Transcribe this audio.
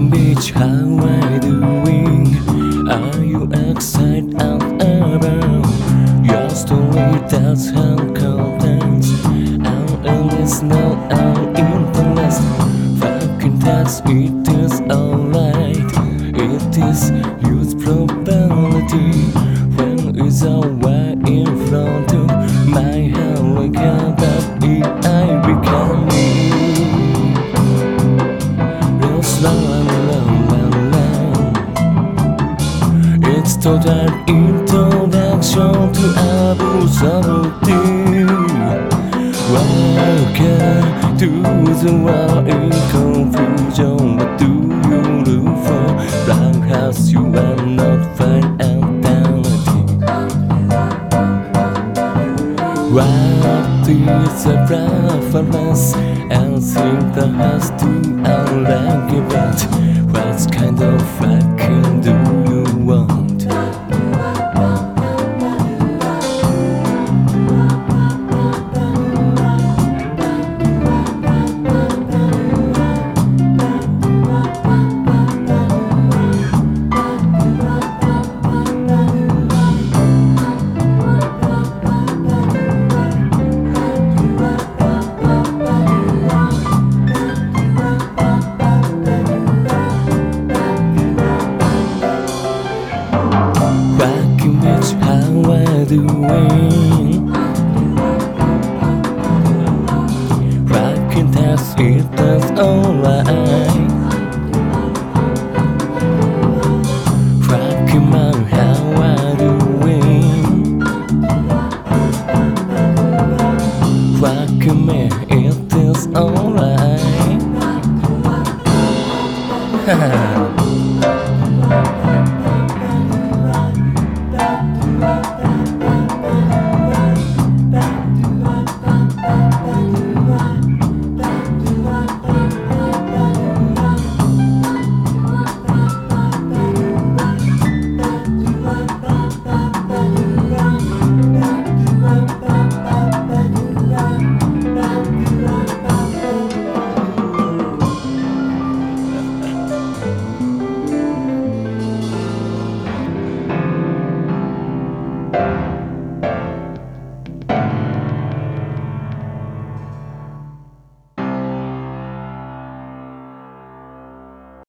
bitch, how I doing? Are you excited about your story? That's how contents out in this now slow and low and low. It's total introduction to Abu Samuddin. Welcome to the world in confusion. What do you look for? Wrong house, you are not fine and. What is a preference? And think that has to unregulate. What kind of we're doing. Rocking test, it does alright. Rocking man, how are doing? Rocking man, it is alright.